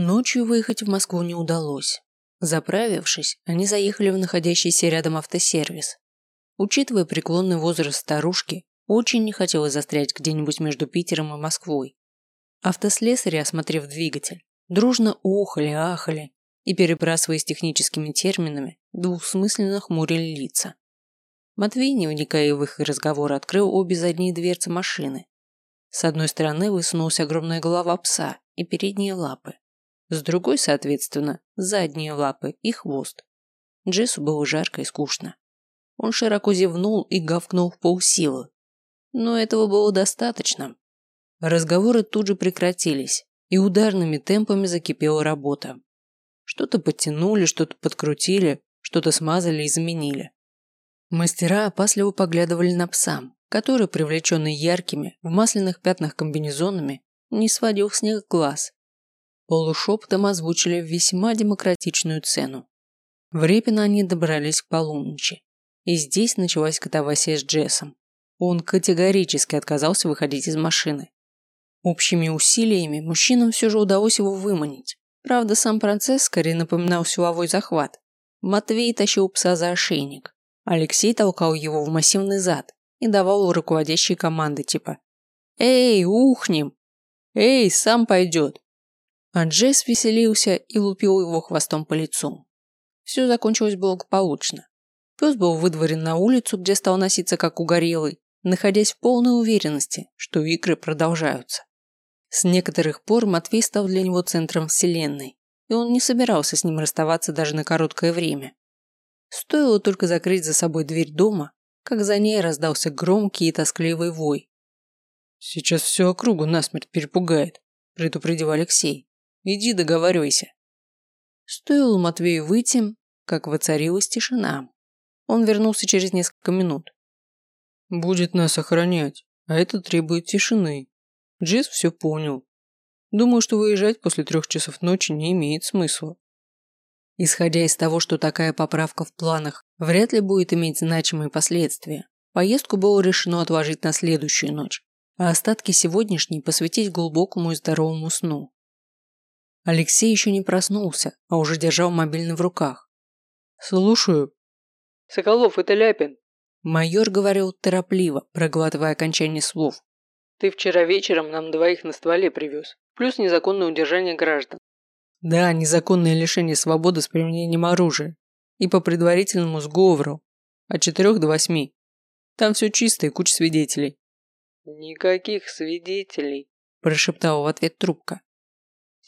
Ночью выехать в Москву не удалось. Заправившись, они заехали в находящийся рядом автосервис. Учитывая преклонный возраст старушки, очень не хотелось застрять где-нибудь между Питером и Москвой. Автослесари, осмотрев двигатель, дружно охали-ахали и, перебрасываясь техническими терминами, двухсмысленно хмурили лица. Матвей, не вникая в их разговор, открыл обе задние дверцы машины. С одной стороны высунулась огромная голова пса и передние лапы. С другой, соответственно, задние лапы и хвост. Джессу было жарко и скучно. Он широко зевнул и гавкнул в полсилы. Но этого было достаточно. Разговоры тут же прекратились, и ударными темпами закипела работа. Что-то подтянули, что-то подкрутили, что-то смазали и заменили. Мастера опасливо поглядывали на пса, который, привлеченный яркими, в масляных пятнах комбинезонами, не сводил с них глаз. Полушепотом озвучили весьма демократичную цену. В Репино они добрались к полуночи. И здесь началась катавасия с Джессом. Он категорически отказался выходить из машины. Общими усилиями мужчинам все же удалось его выманить. Правда, сам процесс скорее напоминал силовой захват. Матвей тащил пса за ошейник, Алексей толкал его в массивный зад и давал руководящие команды типа «Эй, ухнем! Эй, сам пойдет!» А Джесс веселился и лупил его хвостом по лицу. Все закончилось благополучно. Пес был выдворен на улицу, где стал носиться как угорелый, находясь в полной уверенности, что игры продолжаются. С некоторых пор Матвей стал для него центром вселенной, и он не собирался с ним расставаться даже на короткое время. Стоило только закрыть за собой дверь дома, как за ней раздался громкий и тоскливый вой. «Сейчас всю округу насмерть перепугает», – предупредил Алексей. «Иди договаривайся». Стоило Матвею выйти, как воцарилась тишина. Он вернулся через несколько минут. «Будет нас охранять, а это требует тишины». Джиз все понял. Думаю, что выезжать после трех часов ночи не имеет смысла. Исходя из того, что такая поправка в планах вряд ли будет иметь значимые последствия, поездку было решено отложить на следующую ночь, а остатки сегодняшней посвятить глубокому и здоровому сну. Алексей еще не проснулся, а уже держал мобильный в руках. «Слушаю». «Соколов, это Ляпин». Майор говорил торопливо, проглатывая окончание слов. «Ты вчера вечером нам двоих на стволе привез, плюс незаконное удержание граждан. Да, незаконное лишение свободы с применением оружия. И по предварительному сговору. От четырех до восьми. Там все чисто и куча свидетелей. Никаких свидетелей, прошептала в ответ трубка.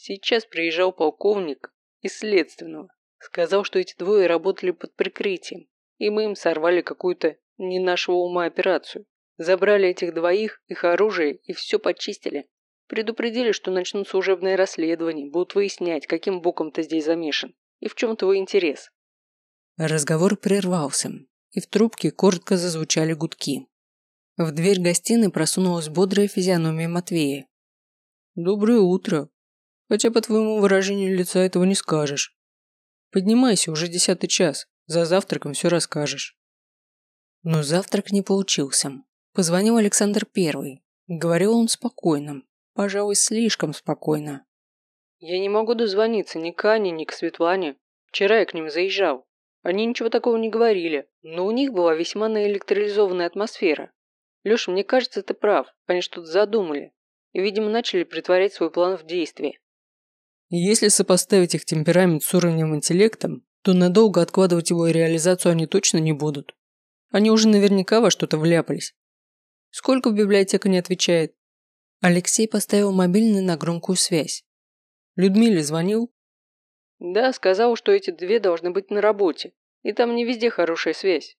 Сейчас приезжал полковник из следственного. Сказал, что эти двое работали под прикрытием, и мы им сорвали какую-то не нашего ума операцию. Забрали этих двоих, их оружие и все почистили. Предупредили, что начнут служебное расследование, будут выяснять, каким боком ты здесь замешан и в чем твой интерес. Разговор прервался, и в трубке коротко зазвучали гудки. В дверь гостиной просунулась бодрая физиономия Матвея. «Доброе утро. Хотя по твоему выражению лица этого не скажешь. Поднимайся, уже десятый час. За завтраком все расскажешь». Но завтрак не получился. Позвонил Александр Первый. Говорил он спокойно, Пожалуй, слишком спокойно. Я не могу дозвониться ни к Ане, ни к Светлане. Вчера я к ним заезжал. Они ничего такого не говорили, но у них была весьма наэлектролизованная атмосфера. Леша, мне кажется, ты прав. Они что-то задумали. И, видимо, начали притворять свой план в действие. Если сопоставить их темперамент с уровнем интеллекта, то надолго откладывать его реализацию они точно не будут. Они уже наверняка во что-то вляпались. Сколько в библиотека не отвечает? Алексей поставил мобильный на громкую связь. Людмиле звонил? Да, сказал, что эти две должны быть на работе. И там не везде хорошая связь.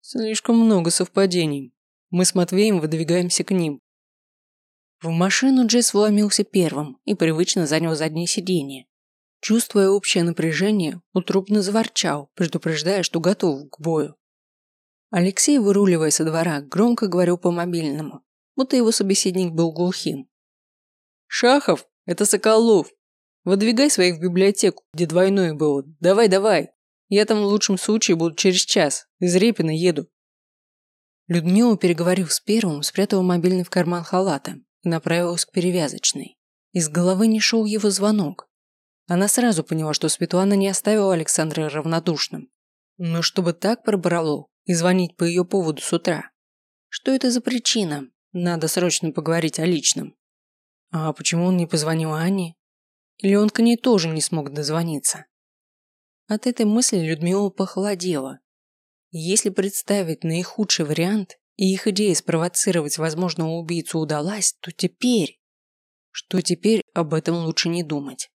Слишком много совпадений. Мы с Матвеем выдвигаемся к ним. В машину Джесс вломился первым и привычно занял заднее сиденье. Чувствуя общее напряжение, утробно заворчал, предупреждая, что готов к бою. Алексей, выруливая со двора, громко говорил по мобильному, будто его собеседник был глухим. «Шахов, это Соколов. Выдвигай своих в библиотеку, где двойное было. Давай, давай. Я там в лучшем случае буду через час. Из Репина еду». Людмила, переговорив с первым, спрятала мобильный в карман халата направилась к перевязочной. Из головы не шел его звонок, Она сразу поняла, что Светлана не оставила Александра равнодушным. Но чтобы так пробрало и звонить по ее поводу с утра. Что это за причина? Надо срочно поговорить о личном. А почему он не позвонил Ане? Или он к ней тоже не смог дозвониться? От этой мысли Людмила похолодела. Если представить наихудший вариант, и их идея спровоцировать возможного убийцу удалась, то теперь... Что теперь об этом лучше не думать.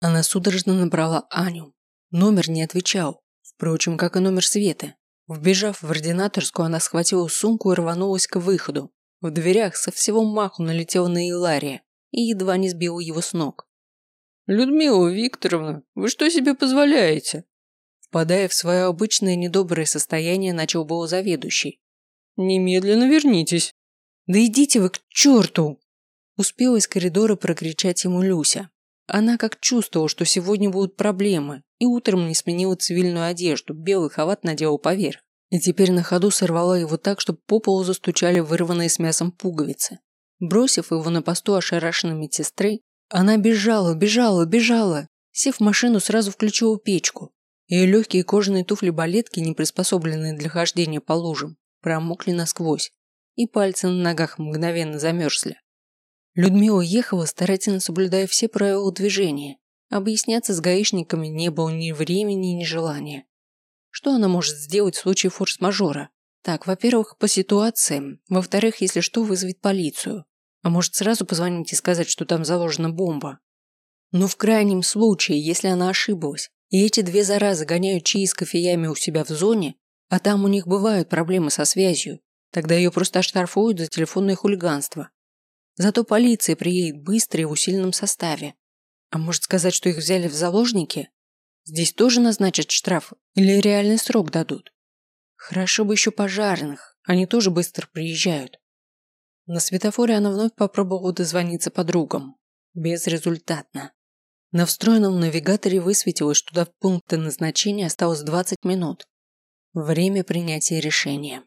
Она судорожно набрала Аню. Номер не отвечал, впрочем, как и номер Светы. Вбежав в ординаторскую, она схватила сумку и рванулась к выходу. В дверях со всего маху налетела на Илария и едва не сбила его с ног. «Людмила Викторовна, вы что себе позволяете?» Впадая в свое обычное недоброе состояние, начал был заведующий. «Немедленно вернитесь». «Да идите вы к черту!» Успела из коридора прокричать ему Люся. Она как чувствовала, что сегодня будут проблемы, и утром не сменила цивильную одежду, белый халат надела поверх. И теперь на ходу сорвала его так, чтобы по полу застучали вырванные с мясом пуговицы. Бросив его на посту ошарашенной медсестры, она бежала, бежала, бежала. Сев в машину, сразу включила печку. Ее легкие кожаные туфли-балетки, не приспособленные для хождения по лужам, промокли насквозь, и пальцы на ногах мгновенно замерзли. Людмила ехала, старательно соблюдая все правила движения. Объясняться с гаишниками не было ни времени, ни желания. Что она может сделать в случае форс-мажора? Так, во-первых, по ситуациям. Во-вторых, если что, вызвать полицию. А может сразу позвонить и сказать, что там заложена бомба. Но в крайнем случае, если она ошиблась, и эти две заразы гоняют чаи с кофеями у себя в зоне, а там у них бывают проблемы со связью, тогда ее просто оштрафуют за телефонное хулиганство. Зато полиция приедет быстро и в усиленном составе. А может сказать, что их взяли в заложники? Здесь тоже назначат штраф или реальный срок дадут? Хорошо бы еще пожарных, они тоже быстро приезжают. На светофоре она вновь попробовала дозвониться подругам. Безрезультатно. На встроенном навигаторе высветилось, что до пункта назначения осталось 20 минут. Время принятия решения.